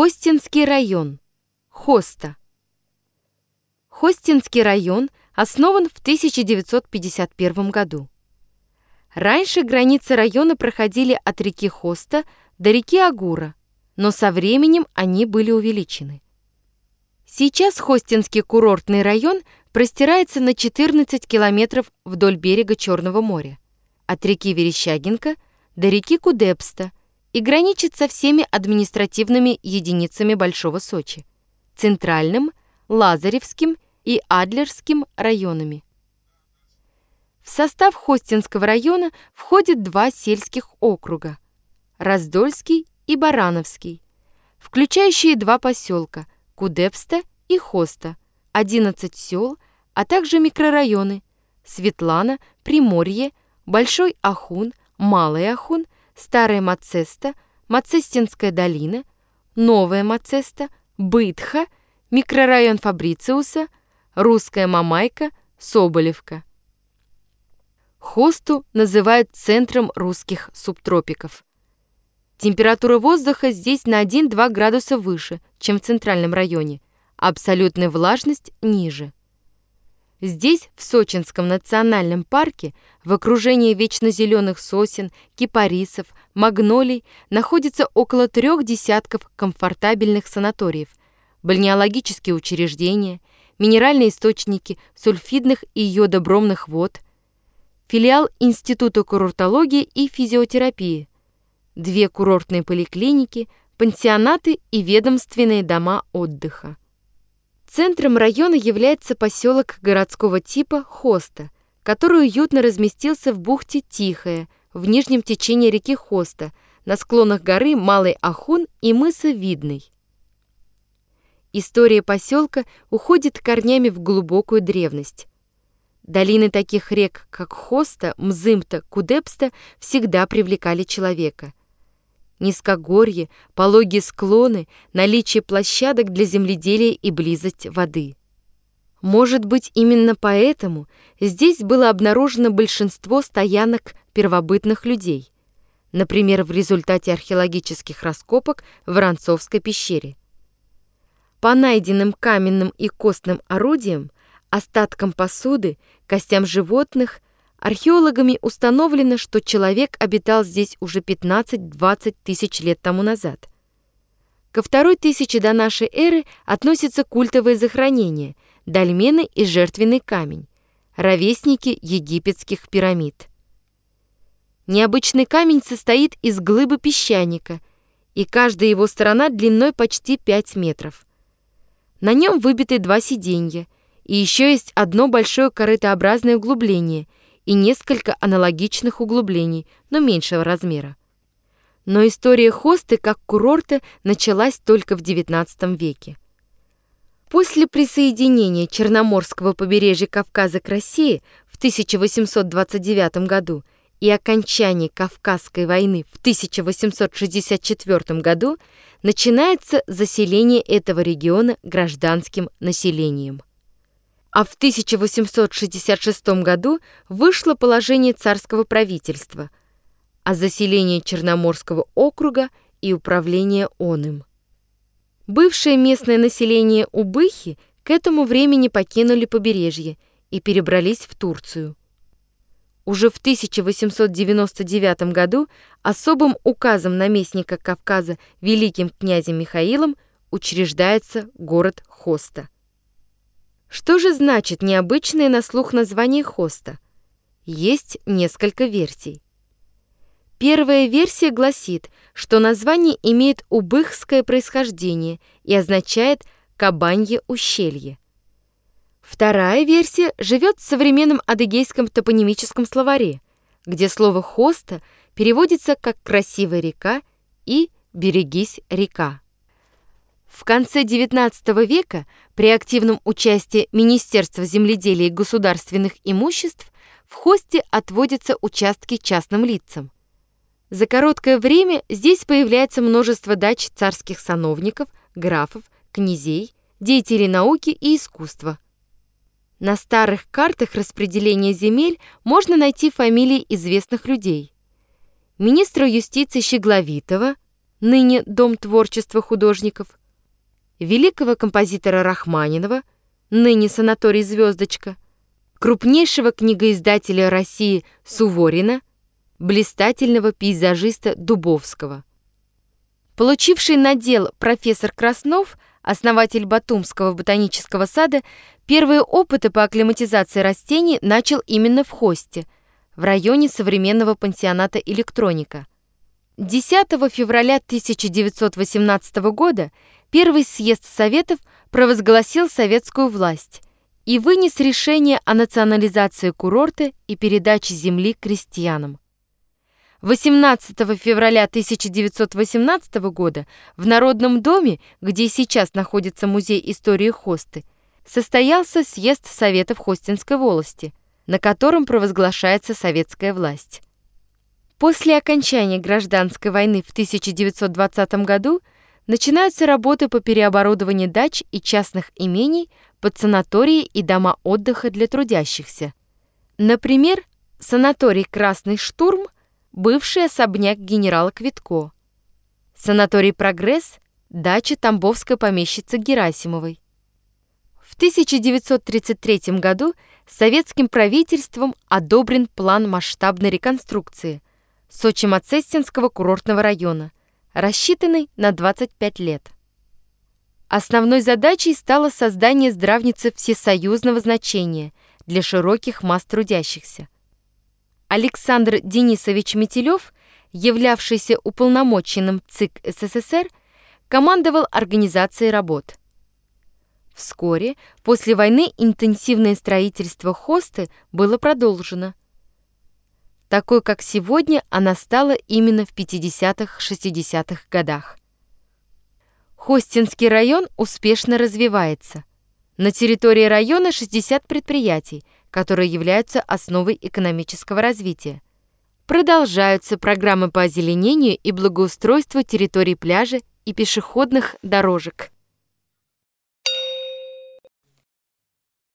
Хостинский район. Хоста. Хостинский район основан в 1951 году. Раньше границы района проходили от реки Хоста до реки Агура, но со временем они были увеличены. Сейчас Хостинский курортный район простирается на 14 километров вдоль берега Черного моря, от реки Верещагинка до реки Кудепста и граничит со всеми административными единицами Большого Сочи, Центральным, Лазаревским и Адлерским районами. В состав Хостинского района входят два сельских округа – Раздольский и Барановский, включающие два поселка – Кудепста и Хоста, 11 сел, а также микрорайоны – Светлана, Приморье, Большой Ахун, Малый Ахун, Старая Мацеста, Мацестинская долина, Новая Мацеста, Бытха, микрорайон Фабрициуса, Русская Мамайка, Соболевка. Хосту называют центром русских субтропиков. Температура воздуха здесь на 1-2 градуса выше, чем в центральном районе, абсолютная влажность ниже. Здесь, в Сочинском национальном парке, в окружении вечно зеленых сосен, кипарисов, магнолий, находится около трех десятков комфортабельных санаториев, бальнеологические учреждения, минеральные источники сульфидных и йодобромных вод – филиал Института курортологии и физиотерапии, две курортные поликлиники, пансионаты и ведомственные дома отдыха. Центром района является поселок городского типа Хоста, который уютно разместился в бухте Тихая, в нижнем течении реки Хоста, на склонах горы Малый Ахун и мыса Видный. История поселка уходит корнями в глубокую древность. Долины таких рек, как Хоста, Мзымта, Кудепста, всегда привлекали человека. Низкогорье, пологие склоны, наличие площадок для земледелия и близость воды. Может быть, именно поэтому здесь было обнаружено большинство стоянок первобытных людей, например, в результате археологических раскопок в Воронцовской пещере. По найденным каменным и костным орудиям остаткам посуды, костям животных, археологами установлено, что человек обитал здесь уже 15-20 тысяч лет тому назад. Ко второй тысяче до нашей эры относятся культовые захоронения, дольмены и жертвенный камень, ровесники египетских пирамид. Необычный камень состоит из глыбы песчаника, и каждая его сторона длиной почти 5 метров. На нем выбиты два сиденья – и еще есть одно большое корытообразное углубление и несколько аналогичных углублений, но меньшего размера. Но история Хосты как курорта началась только в XIX веке. После присоединения Черноморского побережья Кавказа к России в 1829 году и окончания Кавказской войны в 1864 году начинается заселение этого региона гражданским населением а в 1866 году вышло положение царского правительства о заселении Черноморского округа и управления он им. Бывшее местное население Убыхи к этому времени покинули побережье и перебрались в Турцию. Уже в 1899 году особым указом наместника Кавказа великим князем Михаилом учреждается город Хоста. Что же значит необычное на слух название хоста? Есть несколько версий. Первая версия гласит, что название имеет убыхское происхождение и означает «кабанье ущелье». Вторая версия живет в современном адыгейском топонимическом словаре, где слово «хоста» переводится как «красивая река» и «берегись река». В конце XIX века при активном участии Министерства земледелия и государственных имуществ в Хосте отводятся участки частным лицам. За короткое время здесь появляется множество дач царских сановников, графов, князей, деятелей науки и искусства. На старых картах распределения земель можно найти фамилии известных людей. Министра юстиции Щегловитова, ныне Дом творчества художников, великого композитора Рахманинова, ныне санаторий «Звездочка», крупнейшего книгоиздателя России Суворина, блистательного пейзажиста Дубовского. Получивший надел профессор Краснов, основатель Батумского ботанического сада, первые опыты по акклиматизации растений начал именно в Хосте, в районе современного пансионата «Электроника». 10 февраля 1918 года Первый съезд Советов провозгласил советскую власть и вынес решение о национализации курорта и передаче земли крестьянам. 18 февраля 1918 года в Народном доме, где сейчас находится Музей истории Хосты, состоялся съезд Советов Хостинской волости, на котором провозглашается советская власть. После окончания гражданской войны в 1920 году начинаются работы по переоборудованию дач и частных имений под санатории и дома отдыха для трудящихся. Например, санаторий «Красный штурм», бывший особняк генерала Квитко, санаторий «Прогресс», дача тамбовской помещицы Герасимовой. В 1933 году советским правительством одобрен план масштабной реконструкции Сочи-Мацестинского курортного района – рассчитанный на 25 лет. Основной задачей стало создание здравницы всесоюзного значения для широких масс трудящихся. Александр Денисович Метелев, являвшийся уполномоченным ЦИК СССР, командовал организацией работ. Вскоре после войны интенсивное строительство хосты было продолжено. Такой, как сегодня, она стала именно в 50-60-х годах. Хостинский район успешно развивается. На территории района 60 предприятий, которые являются основой экономического развития. Продолжаются программы по озеленению и благоустройству территорий пляжа и пешеходных дорожек.